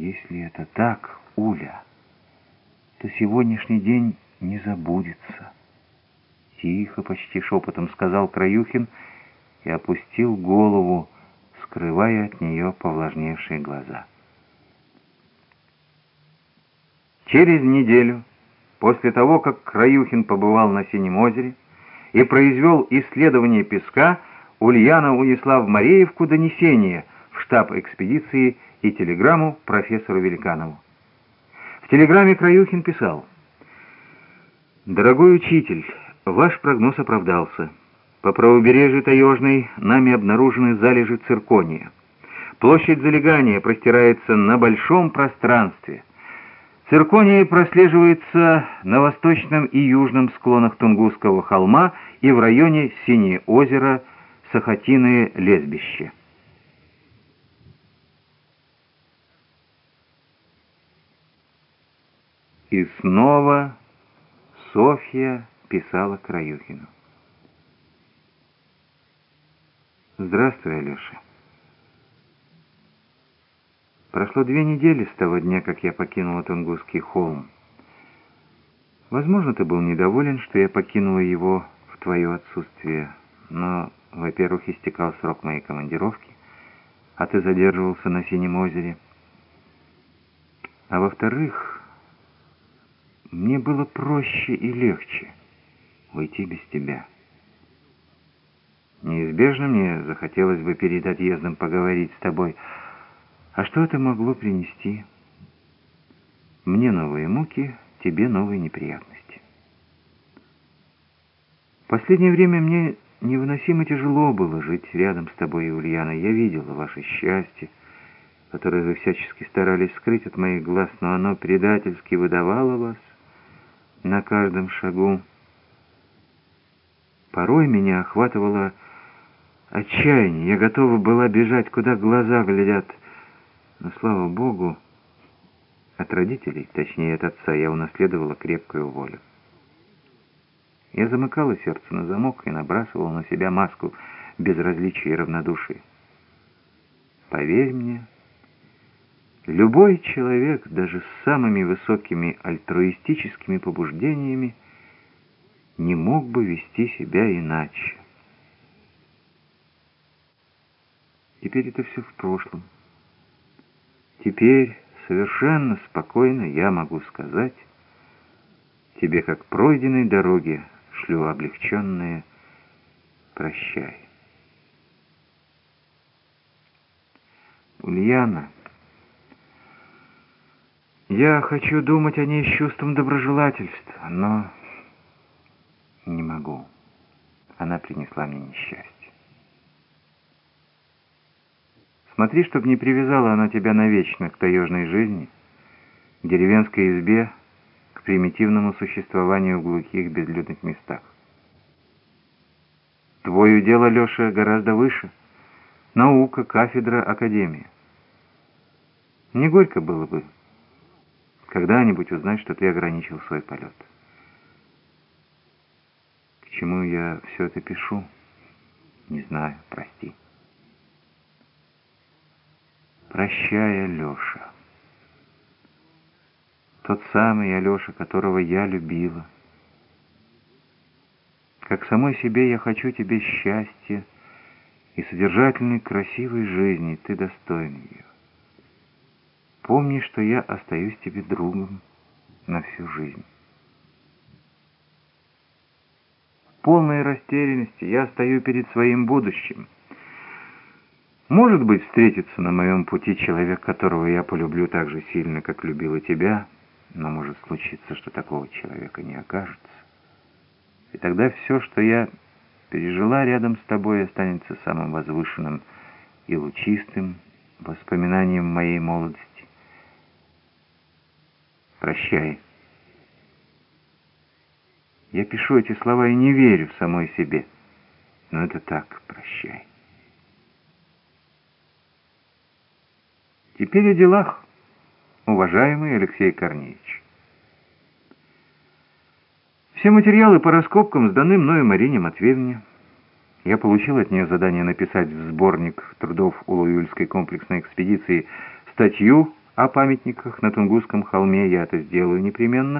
Если это так, Уля, то сегодняшний день не забудется. Тихо, почти шепотом сказал Краюхин и опустил голову, скрывая от нее повлажневшие глаза. Через неделю, после того, как Краюхин побывал на Синем озере и произвел исследование песка, Ульяна унесла в Мареевку донесение штаб экспедиции и телеграмму профессору Великанову. В телеграмме Краюхин писал «Дорогой учитель, ваш прогноз оправдался». По правобережью Таежной нами обнаружены залежи циркония. Площадь залегания простирается на большом пространстве. Циркония прослеживается на восточном и южном склонах Тунгусского холма и в районе Синее озеро, Сахатиное лесбище. И снова Софья писала Краюхину. Здравствуй, Алеша. Прошло две недели с того дня, как я покинула Тунгусский холм. Возможно, ты был недоволен, что я покинула его в твое отсутствие, но, во-первых, истекал срок моей командировки, а ты задерживался на Синем озере. А во-вторых, мне было проще и легче уйти без тебя. Неизбежно мне захотелось бы перед отъездом поговорить с тобой. А что это могло принести? Мне новые муки, тебе новые неприятности. Последнее время мне невыносимо тяжело было жить рядом с тобой, Ульяна. Я видела ваше счастье, которое вы всячески старались скрыть от моих глаз, но оно предательски выдавало вас на каждом шагу. Порой меня охватывало отчаяние. Я готова была бежать, куда глаза глядят. Но, слава Богу, от родителей, точнее от отца, я унаследовала крепкую волю. Я замыкала сердце на замок и набрасывала на себя маску безразличия и равнодушия. Поверь мне, любой человек, даже с самыми высокими альтруистическими побуждениями, не мог бы вести себя иначе. Теперь это все в прошлом. Теперь совершенно спокойно я могу сказать тебе, как пройденной дороге, шлю облегченное «Прощай». Ульяна, я хочу думать о ней с чувством доброжелательства, но не могу. Она принесла мне несчастье. Смотри, чтобы не привязала она тебя навечно к таежной жизни, к деревенской избе, к примитивному существованию в глухих безлюдных местах. Твое дело, Леша, гораздо выше. Наука, кафедра, академия. Не горько было бы когда-нибудь узнать, что ты ограничил свой полет. К чему я все это пишу? Не знаю, прости. Прощай, Алеша. Тот самый Алеша, которого я любила. Как самой себе я хочу тебе счастья и содержательной, красивой жизни, ты достоин ее. Помни, что я остаюсь тебе другом на всю жизнь. В полной растерянности я стою перед своим будущим — может быть, встретится на моем пути человек, которого я полюблю так же сильно, как любила тебя, но может случиться, что такого человека не окажется. И тогда все, что я пережила рядом с тобой, останется самым возвышенным и лучистым воспоминанием моей молодости. Прощай. Я пишу эти слова и не верю самой себе, но это так, прощай. Теперь о делах, уважаемый Алексей Корнеевич. Все материалы по раскопкам сданы мною Марине Матвеевне. Я получил от нее задание написать в сборник трудов Улуюльской комплексной экспедиции статью о памятниках на Тунгусском холме я это сделаю непременно,